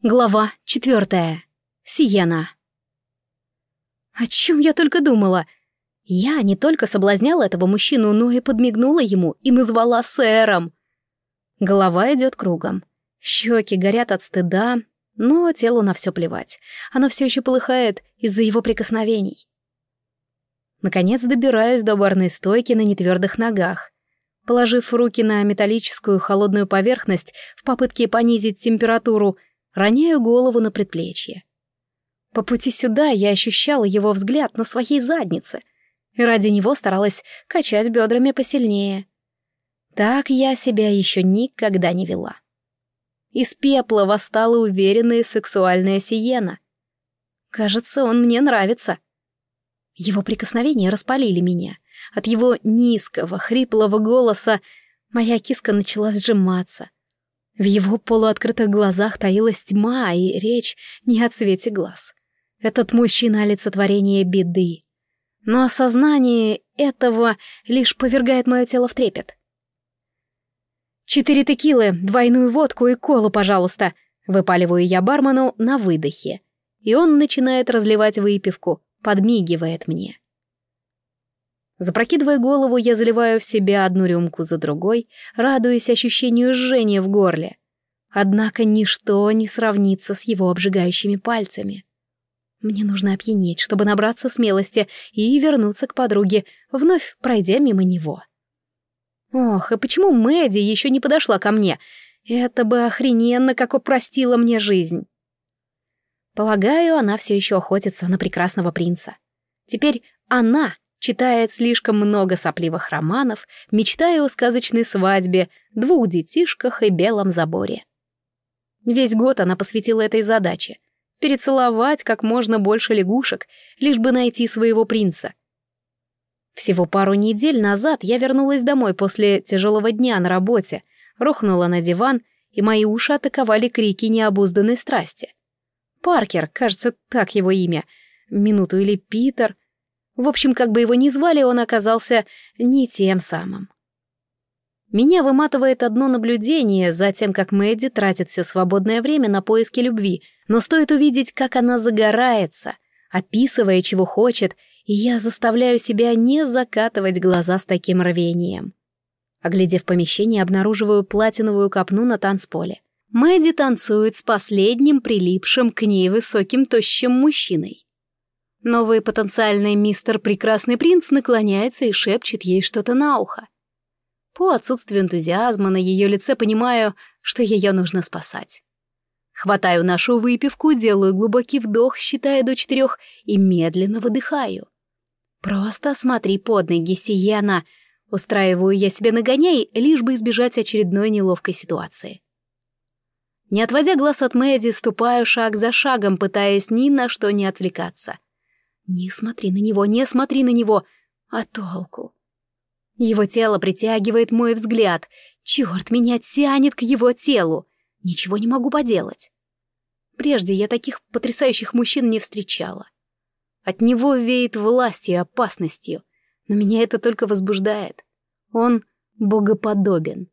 Глава четвертая. Сиена. О чем я только думала? Я не только соблазняла этого мужчину, но и подмигнула ему и назвала сэром. Голова идет кругом. Щеки горят от стыда, но телу на все плевать. Оно все еще полыхает из-за его прикосновений. Наконец добираюсь до барной стойки на нетвердых ногах. Положив руки на металлическую холодную поверхность в попытке понизить температуру, роняю голову на предплечье. По пути сюда я ощущала его взгляд на своей заднице и ради него старалась качать бедрами посильнее. Так я себя еще никогда не вела. Из пепла восстала уверенная сексуальная сиена. Кажется, он мне нравится. Его прикосновения распалили меня. От его низкого, хриплого голоса моя киска начала сжиматься — в его полуоткрытых глазах таилась тьма, и речь не о цвете глаз. Этот мужчина — олицетворение беды. Но осознание этого лишь повергает мое тело в трепет. «Четыре текилы, двойную водку и колу, пожалуйста», — выпаливаю я бармену на выдохе. И он начинает разливать выпивку, подмигивает мне. Запрокидывая голову, я заливаю в себя одну рюмку за другой, радуясь ощущению жжения в горле. Однако ничто не сравнится с его обжигающими пальцами. Мне нужно опьянеть, чтобы набраться смелости и вернуться к подруге, вновь пройдя мимо него. Ох, и почему Мэдди еще не подошла ко мне? Это бы охрененно как упростило мне жизнь. Полагаю, она все еще охотится на прекрасного принца. Теперь она читает слишком много сопливых романов, мечтая о сказочной свадьбе, двух детишках и белом заборе. Весь год она посвятила этой задаче — перецеловать как можно больше лягушек, лишь бы найти своего принца. Всего пару недель назад я вернулась домой после тяжелого дня на работе, рухнула на диван, и мои уши атаковали крики необузданной страсти. Паркер, кажется, так его имя, минуту или Питер — в общем, как бы его ни звали, он оказался не тем самым. Меня выматывает одно наблюдение за тем, как Мэдди тратит все свободное время на поиски любви, но стоит увидеть, как она загорается, описывая, чего хочет, и я заставляю себя не закатывать глаза с таким рвением. Оглядев помещение, обнаруживаю платиновую копну на танцполе. Мэдди танцует с последним прилипшим к ней высоким тощим мужчиной. Новый потенциальный мистер Прекрасный Принц наклоняется и шепчет ей что-то на ухо. По отсутствию энтузиазма на ее лице понимаю, что ее нужно спасать. Хватаю нашу выпивку, делаю глубокий вдох, считая до четырех, и медленно выдыхаю. «Просто смотри под ноги, Сиена!» Устраиваю я себе нагоняй, лишь бы избежать очередной неловкой ситуации. Не отводя глаз от Мэдди, ступаю шаг за шагом, пытаясь ни на что не отвлекаться — не смотри на него, не смотри на него. А толку? Его тело притягивает мой взгляд. Черт, меня тянет к его телу. Ничего не могу поделать. Прежде я таких потрясающих мужчин не встречала. От него веет властью и опасностью, но меня это только возбуждает. Он богоподобен.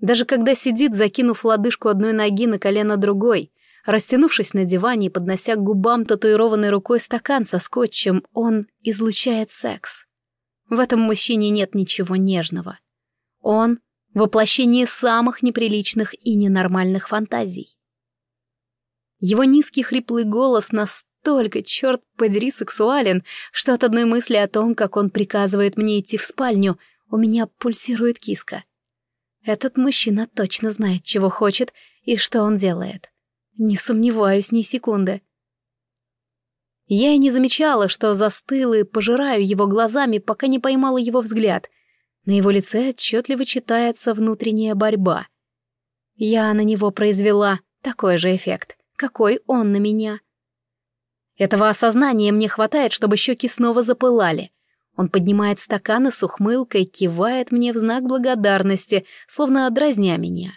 Даже когда сидит, закинув лодыжку одной ноги на колено другой, Растянувшись на диване и поднося к губам татуированной рукой стакан со скотчем, он излучает секс. В этом мужчине нет ничего нежного. Он — воплощение самых неприличных и ненормальных фантазий. Его низкий хриплый голос настолько, черт подери, сексуален, что от одной мысли о том, как он приказывает мне идти в спальню, у меня пульсирует киска. Этот мужчина точно знает, чего хочет и что он делает. Не сомневаюсь ни секунды. Я и не замечала, что застыла и пожираю его глазами, пока не поймала его взгляд. На его лице отчетливо читается внутренняя борьба. Я на него произвела такой же эффект, какой он на меня. Этого осознания мне хватает, чтобы щеки снова запылали. Он поднимает стакан и с ухмылкой кивает мне в знак благодарности, словно дразня меня.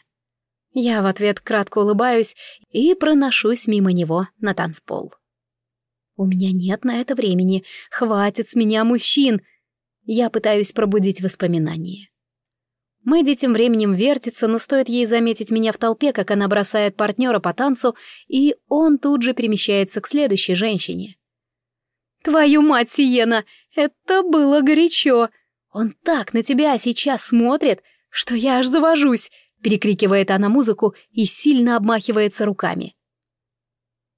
Я в ответ кратко улыбаюсь и проношусь мимо него на танцпол. У меня нет на это времени, хватит с меня мужчин. Я пытаюсь пробудить воспоминания. Мэдди тем временем вертится, но стоит ей заметить меня в толпе, как она бросает партнера по танцу, и он тут же перемещается к следующей женщине. «Твою мать, Сиена, это было горячо! Он так на тебя сейчас смотрит, что я аж завожусь!» Перекрикивает она музыку и сильно обмахивается руками.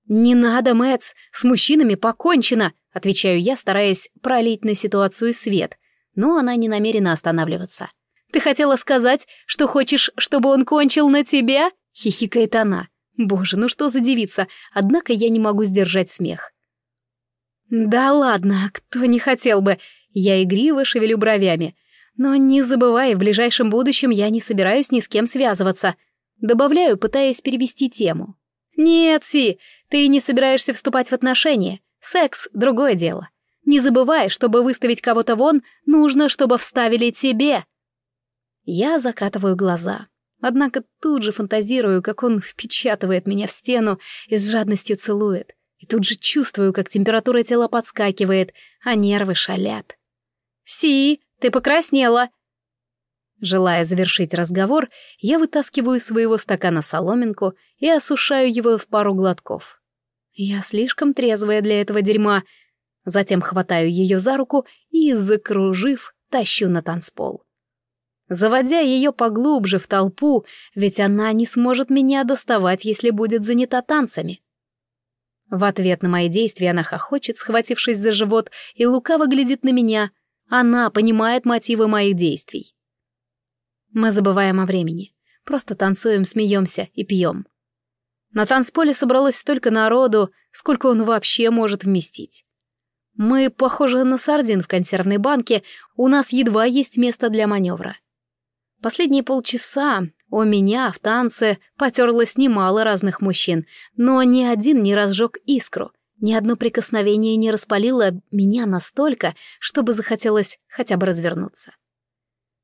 «Не надо, Мэтс, с мужчинами покончено!» отвечаю я, стараясь пролить на ситуацию свет, но она не намерена останавливаться. «Ты хотела сказать, что хочешь, чтобы он кончил на тебя?» — хихикает она. «Боже, ну что за девица? Однако я не могу сдержать смех». «Да ладно, кто не хотел бы?» Я игриво шевелю бровями. «Но не забывай, в ближайшем будущем я не собираюсь ни с кем связываться». Добавляю, пытаясь перевести тему. «Нет, Си, ты не собираешься вступать в отношения. Секс — другое дело. Не забывай, чтобы выставить кого-то вон, нужно, чтобы вставили тебе». Я закатываю глаза. Однако тут же фантазирую, как он впечатывает меня в стену и с жадностью целует. И тут же чувствую, как температура тела подскакивает, а нервы шалят. «Си, ты покраснела!» Желая завершить разговор, я вытаскиваю из своего стакана соломинку и осушаю его в пару глотков. Я слишком трезвая для этого дерьма. Затем хватаю ее за руку и, закружив, тащу на танцпол заводя ее поглубже в толпу, ведь она не сможет меня доставать, если будет занята танцами. В ответ на мои действия она хохочет, схватившись за живот, и лукаво глядит на меня. Она понимает мотивы моих действий. Мы забываем о времени. Просто танцуем, смеемся и пьем. На танцполе собралось столько народу, сколько он вообще может вместить. Мы похожи на сардин в консервной банке, у нас едва есть место для маневра. Последние полчаса у меня в танце потерлось немало разных мужчин, но ни один не разжег искру, ни одно прикосновение не распалило меня настолько, чтобы захотелось хотя бы развернуться.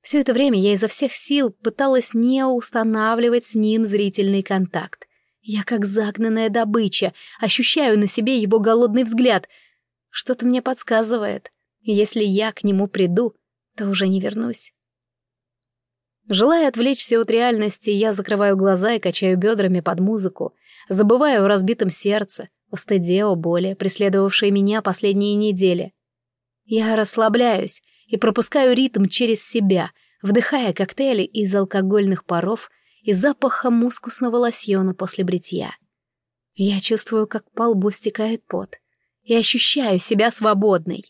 Все это время я изо всех сил пыталась не устанавливать с ним зрительный контакт. Я как загнанная добыча, ощущаю на себе его голодный взгляд. Что-то мне подсказывает. Если я к нему приду, то уже не вернусь. Желая отвлечься от реальности, я закрываю глаза и качаю бедрами под музыку, забываю о разбитом сердце, о стыде, о боли, преследовавшей меня последние недели. Я расслабляюсь и пропускаю ритм через себя, вдыхая коктейли из алкогольных паров и запаха мускусного лосьона после бритья. Я чувствую, как по лбу стекает пот, и ощущаю себя свободной.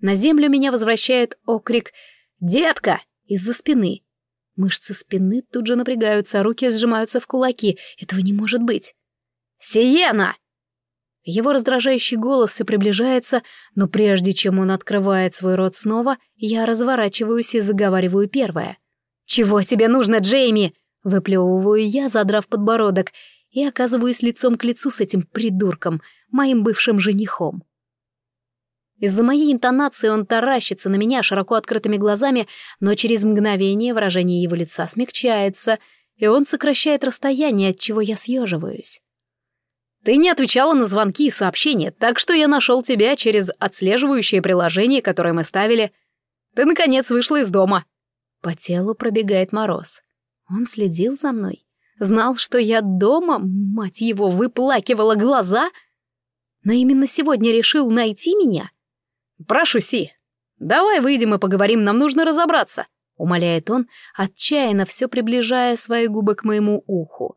На землю меня возвращает окрик «Детка!» из-за спины. Мышцы спины тут же напрягаются, руки сжимаются в кулаки. Этого не может быть. «Сиена!» Его раздражающий голос все приближается, но прежде чем он открывает свой рот снова, я разворачиваюсь и заговариваю первое. «Чего тебе нужно, Джейми?» — выплевываю я, задрав подбородок, и оказываюсь лицом к лицу с этим придурком, моим бывшим женихом. Из-за моей интонации он таращится на меня широко открытыми глазами, но через мгновение выражение его лица смягчается, и он сокращает расстояние, от чего я съеживаюсь. «Ты не отвечала на звонки и сообщения, так что я нашел тебя через отслеживающее приложение, которое мы ставили. Ты, наконец, вышла из дома». По телу пробегает мороз. Он следил за мной. Знал, что я дома, мать его, выплакивала глаза. Но именно сегодня решил найти меня — «Прошу, Си, давай выйдем и поговорим, нам нужно разобраться», — умоляет он, отчаянно все приближая свои губы к моему уху.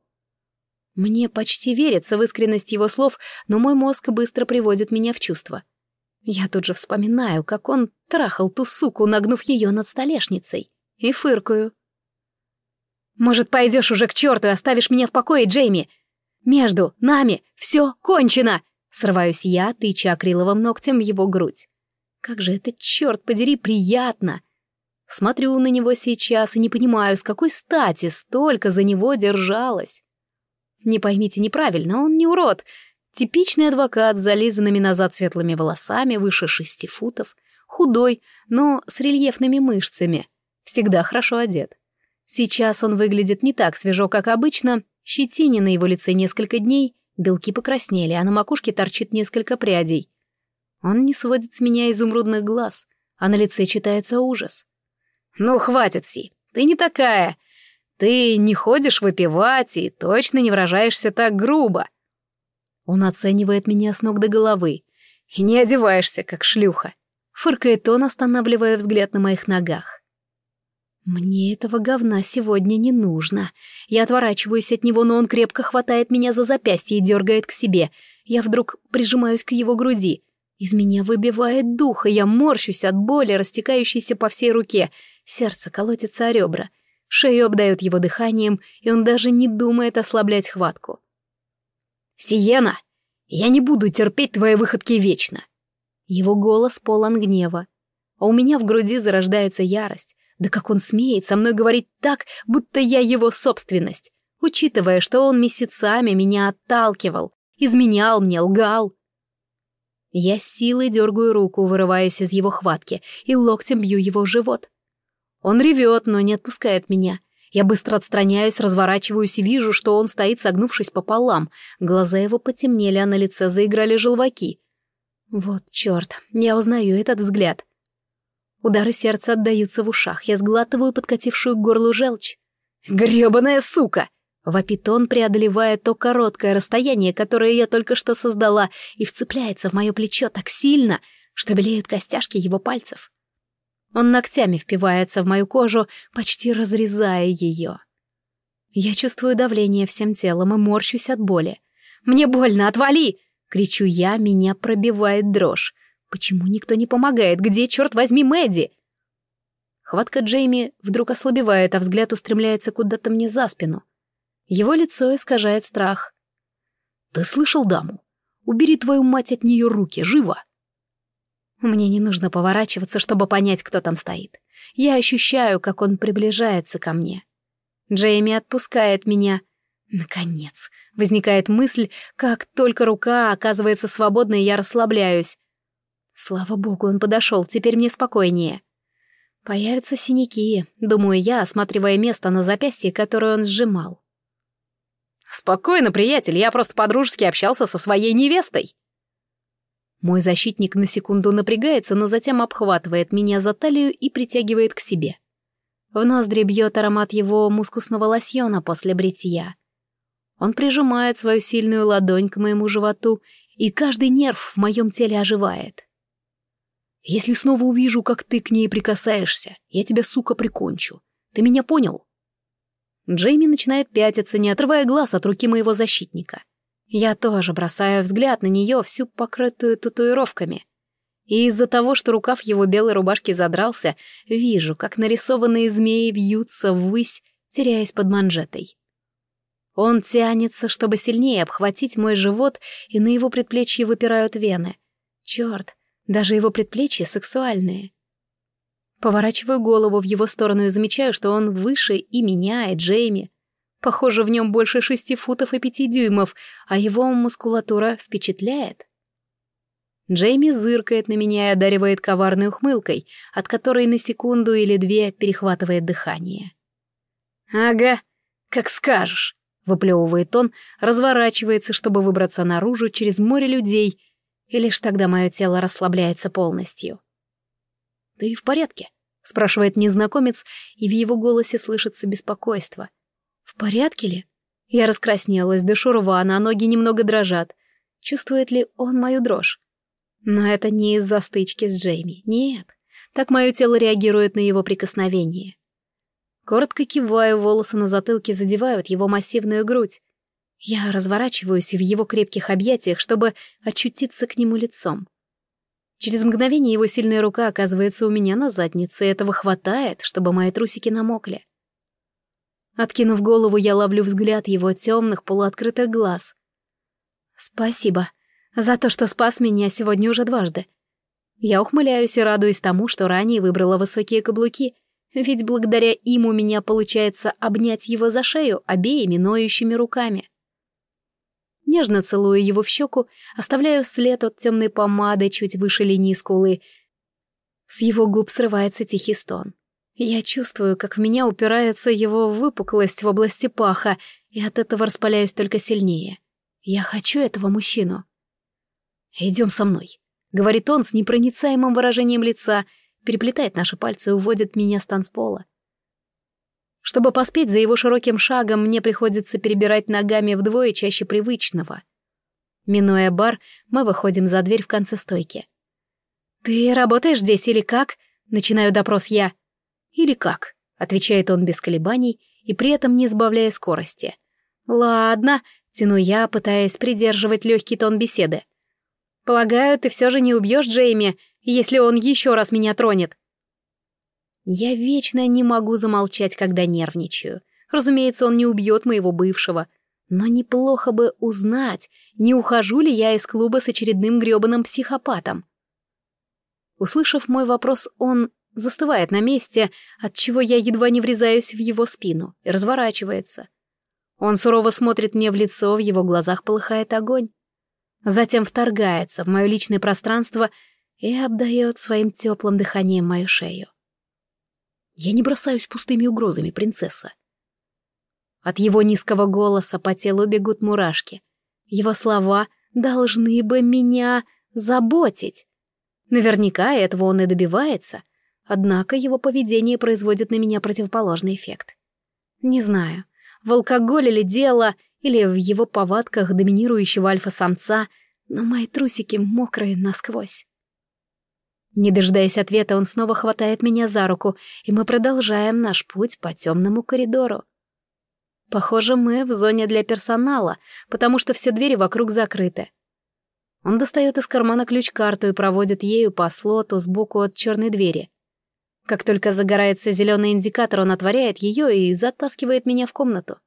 Мне почти верится в искренность его слов, но мой мозг быстро приводит меня в чувство. Я тут же вспоминаю, как он трахал ту суку, нагнув ее над столешницей, и фыркаю. «Может, пойдешь уже к черту и оставишь меня в покое, Джейми? Между нами все кончено!» Срываюсь я, тыча акриловым ногтем в его грудь. Как же это, черт подери, приятно! Смотрю на него сейчас и не понимаю, с какой стати столько за него держалась. Не поймите неправильно, он не урод. Типичный адвокат с зализанными назад светлыми волосами, выше шести футов, худой, но с рельефными мышцами, всегда хорошо одет. Сейчас он выглядит не так свежо, как обычно, щетине на его лице несколько дней, белки покраснели, а на макушке торчит несколько прядей. Он не сводит с меня изумрудных глаз, а на лице читается ужас. Ну, хватит, Си, ты не такая. Ты не ходишь выпивать и точно не выражаешься так грубо. Он оценивает меня с ног до головы. И не одеваешься, как шлюха. Фыркает он, останавливая взгляд на моих ногах. Мне этого говна сегодня не нужно. Я отворачиваюсь от него, но он крепко хватает меня за запястье и дергает к себе. Я вдруг прижимаюсь к его груди. Из меня выбивает дух, и я морщусь от боли, растекающейся по всей руке. Сердце колотится о ребра. Шею обдает его дыханием, и он даже не думает ослаблять хватку. «Сиена, я не буду терпеть твои выходки вечно!» Его голос полон гнева. А у меня в груди зарождается ярость. Да как он смеет со мной говорить так, будто я его собственность, учитывая, что он месяцами меня отталкивал, изменял мне, лгал. Я силой дергаю руку, вырываясь из его хватки, и локтем бью его живот. Он ревет, но не отпускает меня. Я быстро отстраняюсь, разворачиваюсь и вижу, что он стоит, согнувшись пополам. Глаза его потемнели, а на лице заиграли желваки. Вот черт, я узнаю этот взгляд. Удары сердца отдаются в ушах, я сглатываю подкатившую к горлу желчь. «Грёбаная сука!» — вопит он, преодолевая то короткое расстояние, которое я только что создала, и вцепляется в мое плечо так сильно, что белеют костяшки его пальцев. Он ногтями впивается в мою кожу, почти разрезая ее. Я чувствую давление всем телом и морщусь от боли. «Мне больно, отвали!» — кричу я, меня пробивает дрожь. Почему никто не помогает? Где, черт возьми, Мэдди? Хватка Джейми вдруг ослабевает, а взгляд устремляется куда-то мне за спину. Его лицо искажает страх. «Ты слышал даму? Убери твою мать от нее руки, живо!» Мне не нужно поворачиваться, чтобы понять, кто там стоит. Я ощущаю, как он приближается ко мне. Джейми отпускает меня. Наконец, возникает мысль, как только рука оказывается свободной, я расслабляюсь. Слава богу, он подошел, теперь мне спокойнее. Появятся синяки, думаю я, осматривая место на запястье, которое он сжимал. «Спокойно, приятель, я просто подружески общался со своей невестой». Мой защитник на секунду напрягается, но затем обхватывает меня за талию и притягивает к себе. В ноздри бьет аромат его мускусного лосьона после бритья. Он прижимает свою сильную ладонь к моему животу, и каждый нерв в моем теле оживает. Если снова увижу, как ты к ней прикасаешься, я тебя, сука, прикончу. Ты меня понял?» Джейми начинает пятиться, не отрывая глаз от руки моего защитника. Я тоже бросаю взгляд на нее, всю покрытую татуировками. И из-за того, что рукав его белой рубашки задрался, вижу, как нарисованные змеи вьются ввысь, теряясь под манжетой. Он тянется, чтобы сильнее обхватить мой живот, и на его предплечье выпирают вены. Черт, даже его предплечья сексуальные. Поворачиваю голову в его сторону и замечаю, что он выше и меня, и Джейми. Похоже, в нем больше шести футов и пяти дюймов, а его мускулатура впечатляет. Джейми зыркает на меня и одаривает коварной ухмылкой, от которой на секунду или две перехватывает дыхание. «Ага, как скажешь», — выплевывает он, разворачивается, чтобы выбраться наружу через море людей — и лишь тогда мое тело расслабляется полностью. «Ты в порядке?» — спрашивает незнакомец, и в его голосе слышится беспокойство. «В порядке ли?» Я раскраснелась, дышу рвано, а ноги немного дрожат. Чувствует ли он мою дрожь? Но это не из-за стычки с Джейми, нет. Так мое тело реагирует на его прикосновение. Коротко киваю, волосы на затылке задевают его массивную грудь. Я разворачиваюсь в его крепких объятиях, чтобы очутиться к нему лицом. Через мгновение его сильная рука оказывается у меня на заднице, и этого хватает, чтобы мои трусики намокли. Откинув голову, я ловлю взгляд его темных полуоткрытых глаз. «Спасибо за то, что спас меня сегодня уже дважды. Я ухмыляюсь и радуюсь тому, что ранее выбрала высокие каблуки, ведь благодаря им у меня получается обнять его за шею обеими ноющими руками. Нежно целую его в щеку, оставляю след от темной помады чуть выше линии скулы. С его губ срывается тихий стон. Я чувствую, как в меня упирается его выпуклость в области паха, и от этого распаляюсь только сильнее. Я хочу этого мужчину. «Идем со мной», — говорит он с непроницаемым выражением лица, переплетает наши пальцы и уводит меня с танцпола. Чтобы поспеть за его широким шагом, мне приходится перебирать ногами вдвое чаще привычного. Минуя бар, мы выходим за дверь в конце стойки. «Ты работаешь здесь или как?» — начинаю допрос я. «Или как?» — отвечает он без колебаний и при этом не сбавляя скорости. «Ладно», — тяну я, пытаясь придерживать легкий тон беседы. «Полагаю, ты все же не убьешь Джейми, если он еще раз меня тронет?» Я вечно не могу замолчать, когда нервничаю. Разумеется, он не убьет моего бывшего. Но неплохо бы узнать, не ухожу ли я из клуба с очередным грёбаным психопатом. Услышав мой вопрос, он застывает на месте, отчего я едва не врезаюсь в его спину, и разворачивается. Он сурово смотрит мне в лицо, в его глазах полыхает огонь. Затем вторгается в мое личное пространство и обдает своим теплым дыханием мою шею. Я не бросаюсь пустыми угрозами, принцесса. От его низкого голоса по телу бегут мурашки. Его слова должны бы меня заботить. Наверняка этого он и добивается, однако его поведение производит на меня противоположный эффект. Не знаю, в алкоголе ли дело, или в его повадках доминирующего альфа-самца, но мои трусики мокрые насквозь. Не дожидаясь ответа, он снова хватает меня за руку, и мы продолжаем наш путь по темному коридору. Похоже, мы в зоне для персонала, потому что все двери вокруг закрыты. Он достает из кармана ключ-карту и проводит ею по слоту сбоку от черной двери. Как только загорается зеленый индикатор, он отворяет ее и затаскивает меня в комнату.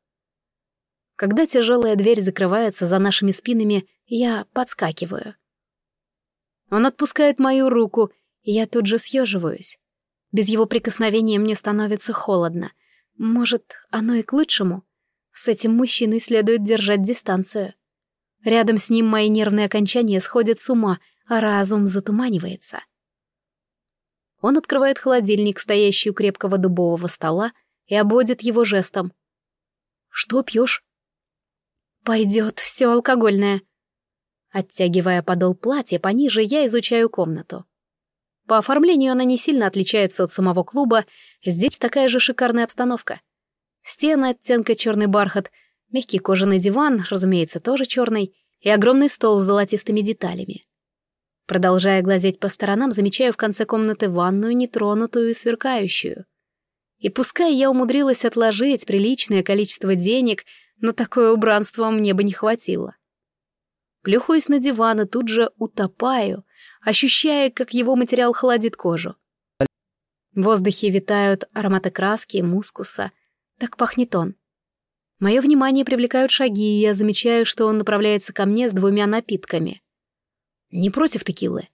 Когда тяжелая дверь закрывается за нашими спинами, я подскакиваю. Он отпускает мою руку, и я тут же съеживаюсь. Без его прикосновения мне становится холодно. Может, оно и к лучшему? С этим мужчиной следует держать дистанцию. Рядом с ним мои нервные окончания сходят с ума, а разум затуманивается. Он открывает холодильник, стоящий у крепкого дубового стола, и обводит его жестом. «Что пьешь?» «Пойдет все алкогольное», Оттягивая подол платья пониже, я изучаю комнату. По оформлению она не сильно отличается от самого клуба, здесь такая же шикарная обстановка. Стены оттенка черный бархат, мягкий кожаный диван, разумеется, тоже черный, и огромный стол с золотистыми деталями. Продолжая глазеть по сторонам, замечаю в конце комнаты ванную, нетронутую и сверкающую. И пускай я умудрилась отложить приличное количество денег, но такое убранство мне бы не хватило плюхаюсь на диван и тут же утопаю, ощущая, как его материал холодит кожу. В воздухе витают ароматы краски и мускуса. Так пахнет он. Мое внимание привлекают шаги, и я замечаю, что он направляется ко мне с двумя напитками. Не против текилы?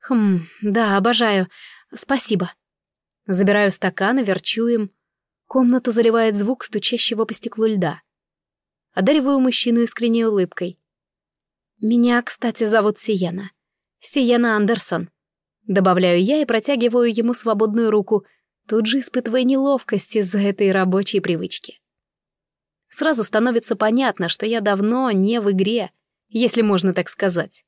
Хм, да, обожаю. Спасибо. Забираю стакан и верчу им. Комнату заливает звук стучащего по стеклу льда. Одариваю мужчину искренней улыбкой. «Меня, кстати, зовут Сиена. Сиена Андерсон». Добавляю я и протягиваю ему свободную руку, тут же испытывая неловкость из-за этой рабочей привычки. Сразу становится понятно, что я давно не в игре, если можно так сказать.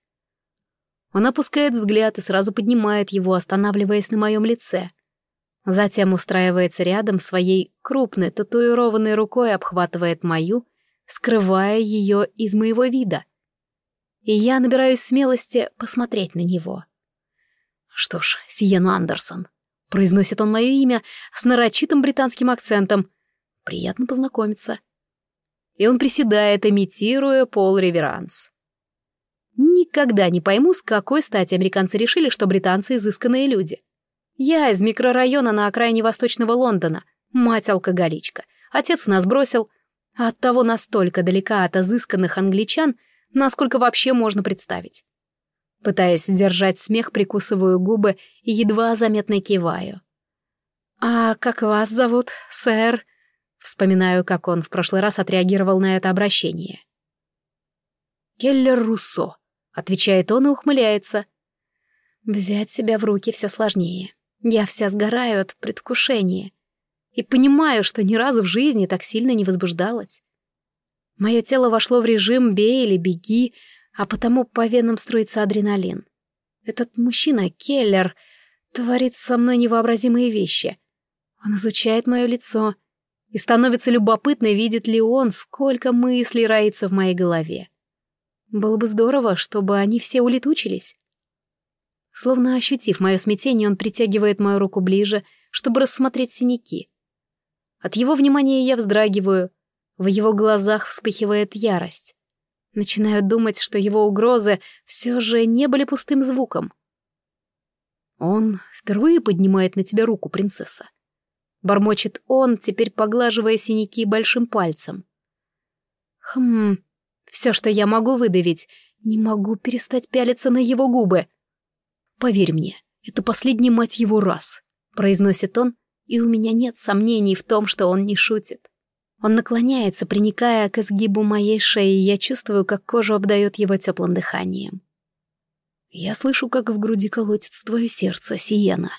Он опускает взгляд и сразу поднимает его, останавливаясь на моем лице. Затем устраивается рядом своей крупной татуированной рукой, обхватывает мою, скрывая ее из моего вида — и я набираюсь смелости посмотреть на него. Что ж, Сиену Андерсон. Произносит он мое имя с нарочитым британским акцентом. Приятно познакомиться. И он приседает, имитируя пол-реверанс. Никогда не пойму, с какой стати американцы решили, что британцы изысканные люди. Я из микрорайона на окраине восточного Лондона, мать-алкоголичка. Отец нас бросил, а оттого настолько далека от изысканных англичан — насколько вообще можно представить. Пытаясь сдержать смех, прикусываю губы и едва заметно киваю. «А как вас зовут, сэр?» Вспоминаю, как он в прошлый раз отреагировал на это обращение. «Келлер Руссо», — отвечает он и ухмыляется. Взять себя в руки все сложнее. Я вся сгораю от предвкушения. И понимаю, что ни разу в жизни так сильно не возбуждалась. Мое тело вошло в режим «бей или беги», а потому по венам струится адреналин. Этот мужчина, Келлер, творит со мной невообразимые вещи. Он изучает мое лицо, и становится любопытно, видит ли он, сколько мыслей роится в моей голове. Было бы здорово, чтобы они все улетучились. Словно ощутив мое смятение, он притягивает мою руку ближе, чтобы рассмотреть синяки. От его внимания я вздрагиваю, в его глазах вспыхивает ярость. Начинаю думать, что его угрозы все же не были пустым звуком. Он впервые поднимает на тебя руку, принцесса. Бормочет он, теперь поглаживая синяки большим пальцем. Хм, все, что я могу выдавить, не могу перестать пялиться на его губы. Поверь мне, это последний мать его раз, произносит он, и у меня нет сомнений в том, что он не шутит. Он наклоняется, приникая к изгибу моей шеи, и я чувствую, как кожу обдает его теплым дыханием. Я слышу, как в груди колотится твое сердце, Сиена.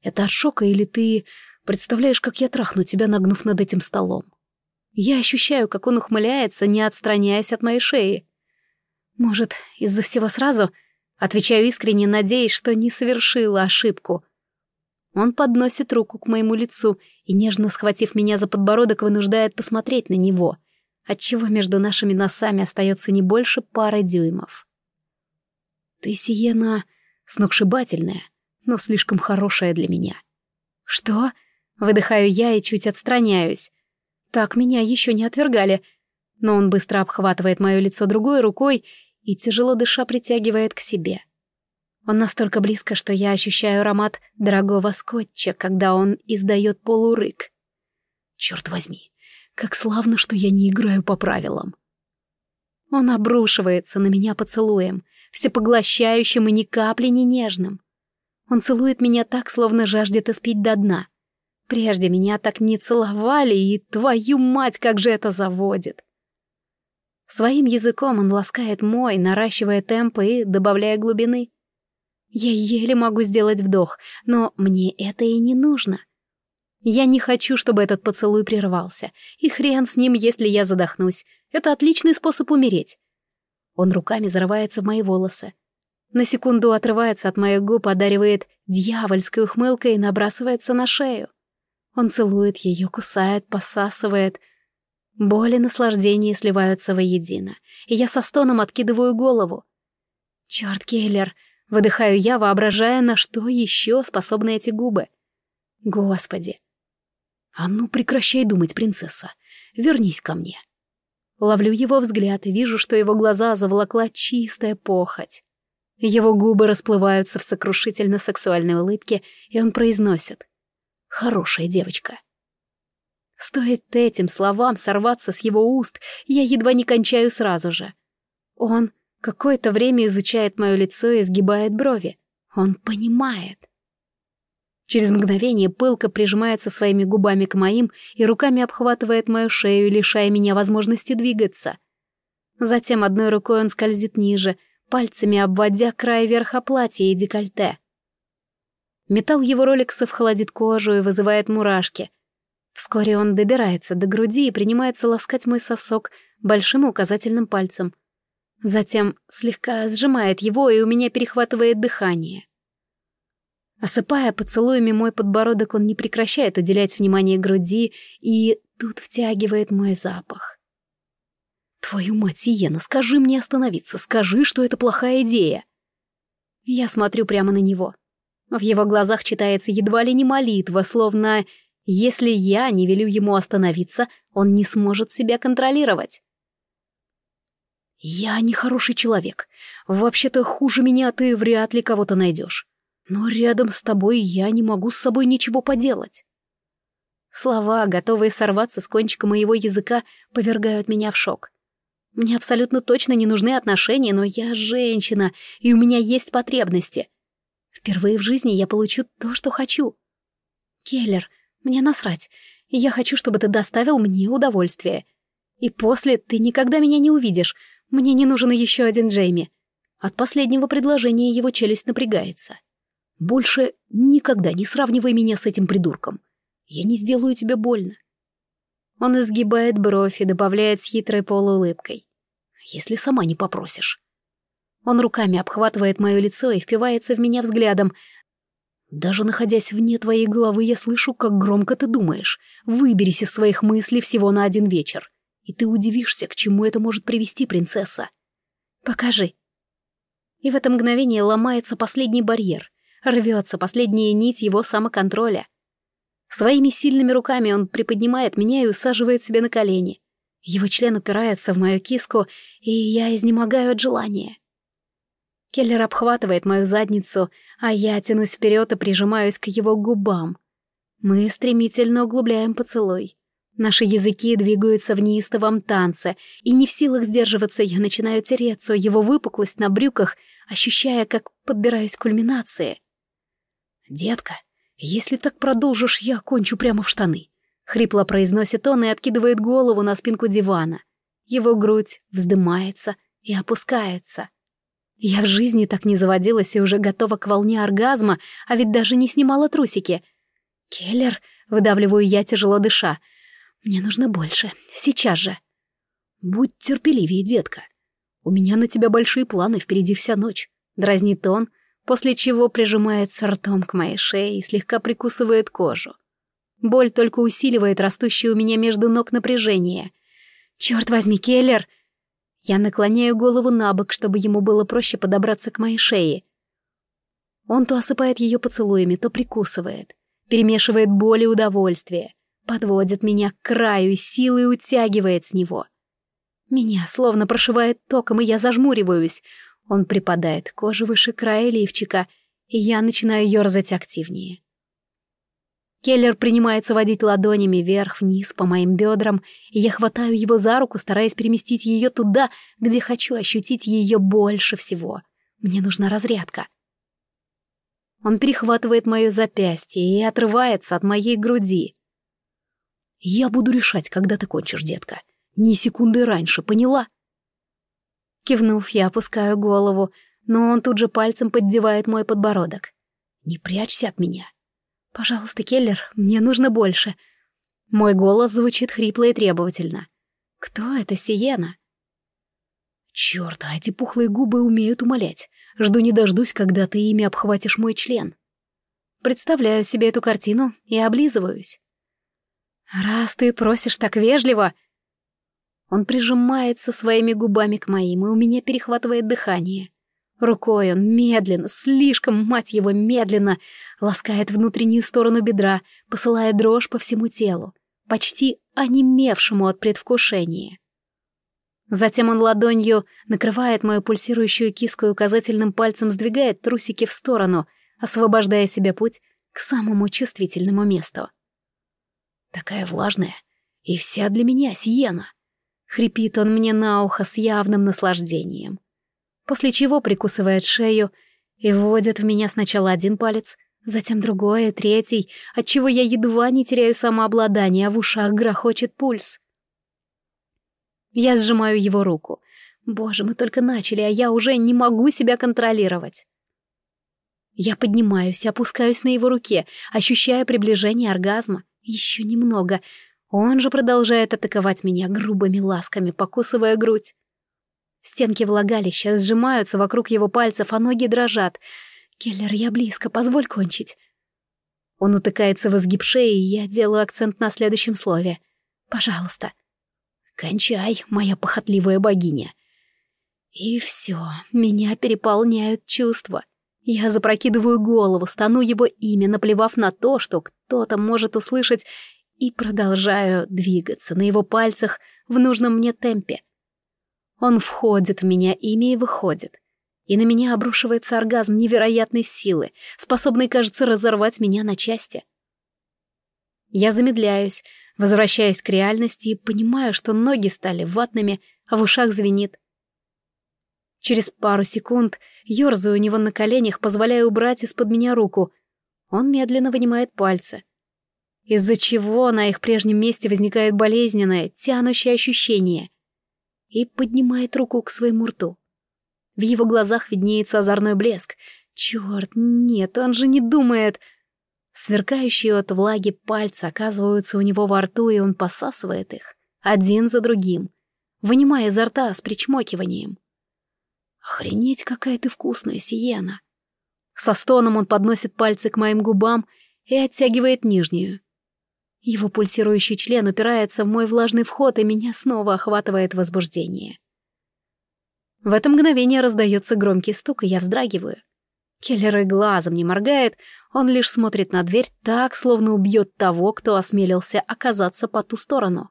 Это от шока или ты Представляешь, как я трахну тебя, нагнув над этим столом. Я ощущаю, как он ухмыляется, не отстраняясь от моей шеи. Может, из-за всего сразу? Отвечаю искренне, надеясь, что не совершила ошибку. Он подносит руку к моему лицу и, нежно схватив меня за подбородок, вынуждает посмотреть на него, отчего между нашими носами остается не больше пары дюймов. Ты, Сиена, сногсшибательная, но слишком хорошая для меня. Что? Выдыхаю я и чуть отстраняюсь. Так меня еще не отвергали. Но он быстро обхватывает мое лицо другой рукой и, тяжело дыша, притягивает к себе. Он настолько близко, что я ощущаю аромат дорогого скотча, когда он издает полурык. Черт возьми, как славно, что я не играю по правилам. Он обрушивается на меня поцелуем, всепоглощающим и ни капли не нежным. Он целует меня так, словно жаждет испить до дна. Прежде меня так не целовали, и твою мать, как же это заводит. Своим языком он ласкает мой, наращивая темпы и добавляя глубины. Я еле могу сделать вдох, но мне это и не нужно. Я не хочу, чтобы этот поцелуй прервался, и хрен с ним, если я задохнусь. Это отличный способ умереть. Он руками зарывается в мои волосы. На секунду отрывается от моих губ, одаривает дьявольской ухмылкой и набрасывается на шею. Он целует ее, кусает, посасывает. Боль и наслаждение сливаются воедино, и я со стоном откидываю голову. Черт, Келлер, выдыхаю я, воображая, на что еще способны эти губы. Господи. А ну прекращай думать, принцесса. Вернись ко мне. Ловлю его взгляд и вижу, что его глаза заволокла чистая похоть. Его губы расплываются в сокрушительно сексуальной улыбке, и он произносит хорошая девочка. Стоит этим словам сорваться с его уст, я едва не кончаю сразу же. Он какое-то время изучает мое лицо и сгибает брови. Он понимает. Через мгновение пылка прижимается своими губами к моим и руками обхватывает мою шею, лишая меня возможности двигаться. Затем одной рукой он скользит ниже, пальцами обводя край верха платья и декольте. Металл его роликсов холодит кожу и вызывает мурашки. Вскоре он добирается до груди и принимается ласкать мой сосок большим указательным пальцем. Затем слегка сжимает его, и у меня перехватывает дыхание. Осыпая поцелуями мой подбородок, он не прекращает уделять внимание груди и тут втягивает мой запах. «Твою мать, Сиена, скажи мне остановиться, скажи, что это плохая идея!» Я смотрю прямо на него. В его глазах читается едва ли не молитва, словно если я не велю ему остановиться, он не сможет себя контролировать. «Я не хороший человек. Вообще-то хуже меня ты вряд ли кого-то найдешь. Но рядом с тобой я не могу с собой ничего поделать». Слова, готовые сорваться с кончика моего языка, повергают меня в шок. Мне абсолютно точно не нужны отношения, но я женщина, и у меня есть потребности. Впервые в жизни я получу то, что хочу. Келлер, мне насрать. Я хочу, чтобы ты доставил мне удовольствие. И после ты никогда меня не увидишь. Мне не нужен еще один Джейми. От последнего предложения его челюсть напрягается. Больше никогда не сравнивай меня с этим придурком. Я не сделаю тебе больно. Он изгибает бровь и добавляет с хитрой полуулыбкой. Если сама не попросишь. Он руками обхватывает мое лицо и впивается в меня взглядом. Даже находясь вне твоей головы, я слышу, как громко ты думаешь. Выберись из своих мыслей всего на один вечер. И ты удивишься, к чему это может привести, принцесса. Покажи. И в это мгновение ломается последний барьер. Рвется последняя нить его самоконтроля. Своими сильными руками он приподнимает меня и усаживает себе на колени. Его член упирается в мою киску, и я изнемогаю от желания. Келлер обхватывает мою задницу, а я тянусь вперед и прижимаюсь к его губам. Мы стремительно углубляем поцелуй. Наши языки двигаются в неистовом танце, и не в силах сдерживаться, я начинаю тереться его выпуклость на брюках, ощущая, как подбираюсь к кульминации. «Детка, если так продолжишь, я кончу прямо в штаны», — хрипло произносит он и откидывает голову на спинку дивана. Его грудь вздымается и опускается. Я в жизни так не заводилась и уже готова к волне оргазма, а ведь даже не снимала трусики. «Келлер», — выдавливаю я, тяжело дыша, — «мне нужно больше, сейчас же». «Будь терпеливее, детка. У меня на тебя большие планы, впереди вся ночь», — дразнит он, после чего прижимается ртом к моей шее и слегка прикусывает кожу. Боль только усиливает растущее у меня между ног напряжение. «Черт возьми, Келлер!» Я наклоняю голову на бок, чтобы ему было проще подобраться к моей шее. Он то осыпает ее поцелуями, то прикусывает, перемешивает боль и удовольствие, подводит меня к краю и силой утягивает с него. Меня словно прошивает током, и я зажмуриваюсь. Он припадает к коже выше края лифчика, и я начинаю ерзать активнее. Келлер принимается водить ладонями вверх-вниз по моим бедрам, и я хватаю его за руку, стараясь переместить ее туда, где хочу ощутить ее больше всего. Мне нужна разрядка. Он перехватывает мое запястье и отрывается от моей груди. «Я буду решать, когда ты кончишь, детка. Ни секунды раньше, поняла?» Кивнув, я опускаю голову, но он тут же пальцем поддевает мой подбородок. «Не прячься от меня. «Пожалуйста, Келлер, мне нужно больше». Мой голос звучит хрипло и требовательно. «Кто это Сиена?» «Чёрт, а эти пухлые губы умеют умолять. Жду не дождусь, когда ты ими обхватишь мой член». Представляю себе эту картину и облизываюсь. «Раз ты просишь так вежливо...» Он прижимается своими губами к моим, и у меня перехватывает дыхание. Рукой он медленно, слишком, мать его, медленно ласкает внутреннюю сторону бедра, посылая дрожь по всему телу, почти онемевшему от предвкушения. Затем он ладонью накрывает мою пульсирующую киску и указательным пальцем сдвигает трусики в сторону, освобождая себе путь к самому чувствительному месту. Такая влажная и вся для меня сиена. Хрипит он мне на ухо с явным наслаждением после чего прикусывает шею и вводит в меня сначала один палец, затем другой, третий, отчего я едва не теряю самообладание, а в ушах грохочет пульс. Я сжимаю его руку. Боже, мы только начали, а я уже не могу себя контролировать. Я поднимаюсь, опускаюсь на его руке, ощущая приближение оргазма. Еще немного. Он же продолжает атаковать меня грубыми ласками, покусывая грудь. Стенки влагалища сжимаются вокруг его пальцев, а ноги дрожат. «Келлер, я близко, позволь кончить». Он утыкается в изгиб шеи, и я делаю акцент на следующем слове. «Пожалуйста». «Кончай, моя похотливая богиня». И все, меня переполняют чувства. Я запрокидываю голову, стану его имя, наплевав на то, что кто-то может услышать, и продолжаю двигаться на его пальцах в нужном мне темпе. Он входит в меня ими и выходит. И на меня обрушивается оргазм невероятной силы, способный, кажется, разорвать меня на части. Я замедляюсь, возвращаясь к реальности и понимаю, что ноги стали ватными, а в ушах звенит. Через пару секунд ёрзаю у него на коленях, позволяя убрать из-под меня руку. Он медленно вынимает пальцы. Из-за чего на их прежнем месте возникает болезненное, тянущее ощущение и поднимает руку к своему рту. В его глазах виднеется озорной блеск. Черт, нет, он же не думает. Сверкающие от влаги пальцы оказываются у него во рту, и он посасывает их, один за другим, вынимая изо рта с причмокиванием. Охренеть, какая ты вкусная, Сиена. Со стоном он подносит пальцы к моим губам и оттягивает нижнюю. Его пульсирующий член упирается в мой влажный вход, и меня снова охватывает возбуждение. В это мгновение раздается громкий стук, и я вздрагиваю. Келлер и глазом не моргает, он лишь смотрит на дверь так, словно убьет того, кто осмелился оказаться по ту сторону.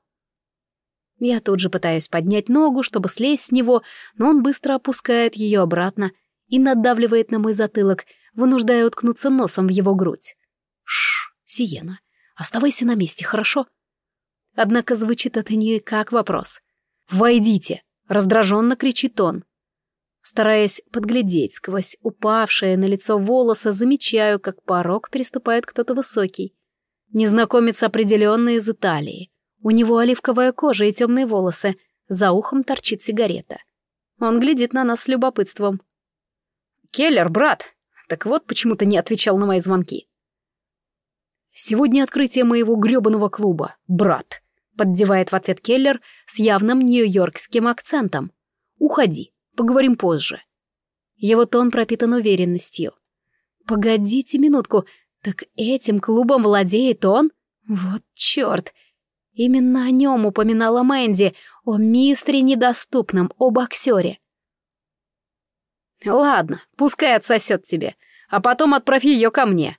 Я тут же пытаюсь поднять ногу, чтобы слезть с него, но он быстро опускает ее обратно и надавливает на мой затылок, вынуждая уткнуться носом в его грудь. Шш, Сиена, оставайся на месте, хорошо? Однако звучит это не как вопрос. «Войдите!» — раздраженно кричит он. Стараясь подглядеть сквозь упавшие на лицо волосы, замечаю, как порог переступает кто-то высокий. Незнакомец определенно из Италии. У него оливковая кожа и темные волосы, за ухом торчит сигарета. Он глядит на нас с любопытством. «Келлер, брат!» Так вот, почему ты не отвечал на мои звонки. «Сегодня открытие моего грёбаного клуба, брат», — поддевает в ответ Келлер с явным нью-йоркским акцентом. «Уходи, Поговорим позже». Его тон пропитан уверенностью. «Погодите минутку, так этим клубом владеет он? Вот черт! Именно о нем упоминала Мэнди, о мистере недоступном, о боксере. «Ладно, пускай отсосет тебе, а потом отправь ее ко мне».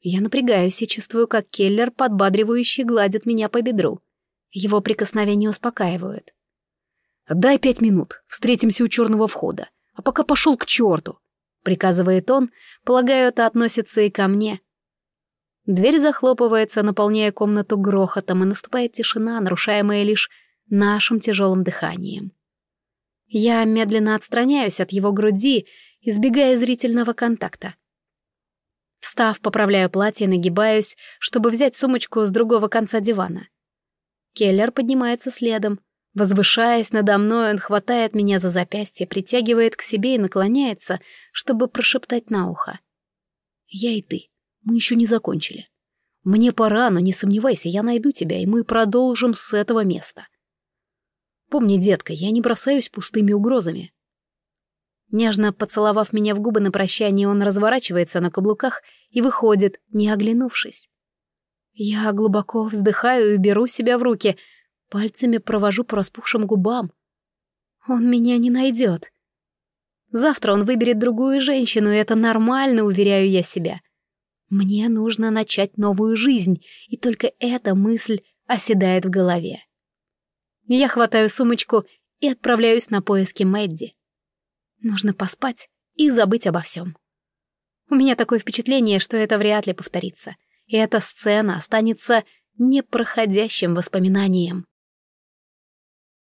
Я напрягаюсь и чувствую, как Келлер подбадривающе гладит меня по бедру. Его прикосновения успокаивают. «Дай пять минут, встретимся у черного входа, а пока пошел к черту», — приказывает он, полагаю, это относится и ко мне. Дверь захлопывается, наполняя комнату грохотом, и наступает тишина, нарушаемая лишь нашим тяжелым дыханием. Я медленно отстраняюсь от его груди, избегая зрительного контакта. Встав, поправляю платье, нагибаюсь, чтобы взять сумочку с другого конца дивана. Келлер поднимается следом, Возвышаясь надо мной, он хватает меня за запястье, притягивает к себе и наклоняется, чтобы прошептать на ухо. «Я и ты. Мы еще не закончили. Мне пора, но не сомневайся, я найду тебя, и мы продолжим с этого места. Помни, детка, я не бросаюсь пустыми угрозами». Нежно поцеловав меня в губы на прощание, он разворачивается на каблуках и выходит, не оглянувшись. Я глубоко вздыхаю и беру себя в руки — Пальцами провожу по распухшим губам. Он меня не найдет. Завтра он выберет другую женщину, и это нормально, уверяю я себя. Мне нужно начать новую жизнь, и только эта мысль оседает в голове. Я хватаю сумочку и отправляюсь на поиски Мэдди. Нужно поспать и забыть обо всем. У меня такое впечатление, что это вряд ли повторится, и эта сцена останется непроходящим воспоминанием.